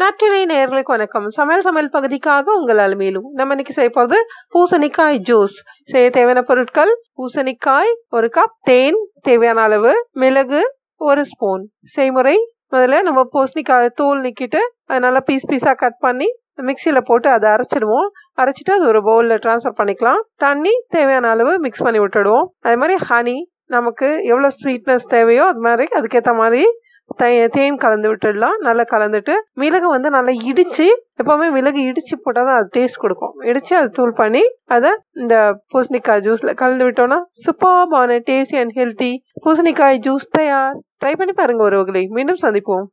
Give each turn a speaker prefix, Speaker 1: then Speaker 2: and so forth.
Speaker 1: நாட்டினை நேர்களுக்கு வணக்கம். சமையல் சமையல் பகுதிக்காக உங்களால் மேலும் நம்ம இன்னைக்கு செய்ய போகிறது பூசணிக்காய் ஜூஸ். செய்ய தேவையான பொருட்கள் பூசணிக்காய் ஒரு கப் தேன் தேவையான அளவு மிளகு ஒரு ஸ்பூன். செய்முறை முதல்ல நம்ம பூசணிக்காய் தூள் நிக்கிட்டு அதை நல்லா பீஸ் பீஸாக கட் பண்ணி மிக்சியில் போட்டு அதை அரைச்சிடுவோம். அரைச்சிட்டு அது ஒரு பவுலில் ட்ரான்ஸ்ஃபர் பண்ணிக்கலாம். தண்ணி தேவையான அளவு மிக்ஸ் பண்ணி விட்டுடுவோம். அதே மாதிரி ஹனி நமக்கு எவ்வளோ ஸ்வீட்னஸ் தேவையோ அது மாதிரி அதுக்கேற்ற மாதிரி தேன் கலந்து விட்டுடலாம் நல்லா கலந்துட்டு மிளகு வந்து நல்லா இடித்து எப்போவுமே மிளகு இடித்து போட்டால் தான் அது டேஸ்ட் கொடுக்கும். இடித்து அதை தூள் பண்ணி அதை இந்த பூசணிக்காய் ஜூஸில் கலந்து விட்டோம்னா சூப்பர்பான டேஸ்டி அண்ட் ஹெல்த்தி பூசணிக்காய் ஜூஸ் தயார். ட்ரை பண்ணி பாருங்க ஒருவர்களை மீண்டும் சந்திப்போம்.